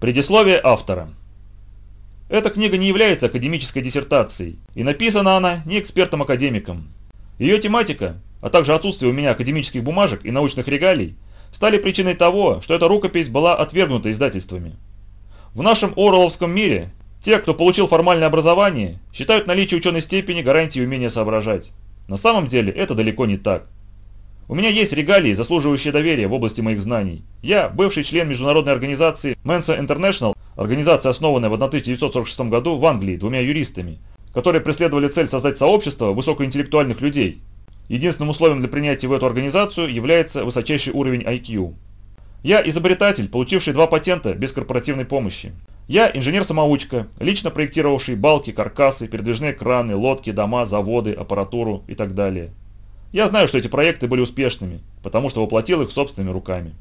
Предисловие автора. Эта книга не является академической диссертацией, и написана она не экспертом-академиком. Ее тематика, а также отсутствие у меня академических бумажек и научных регалий, стали причиной того, что эта рукопись была отвергнута издательствами. В нашем Орловском мире те, кто получил формальное образование, считают наличие ученой степени гарантией умения соображать. На самом деле это далеко не так. У меня есть регалии, заслуживающие доверия в области моих знаний. Я бывший член международной организации Mensa International, организация, основанная в 1946 году в Англии двумя юристами, которые преследовали цель создать сообщество высокоинтеллектуальных людей. Единственным условием для принятия в эту организацию является высочайший уровень IQ. Я изобретатель, получивший два патента без корпоративной помощи. Я инженер-самоучка, лично проектировавший балки, каркасы, передвижные краны, лодки, дома, заводы, аппаратуру и так далее. Я знаю, что эти проекты были успешными, потому что воплотил их собственными руками.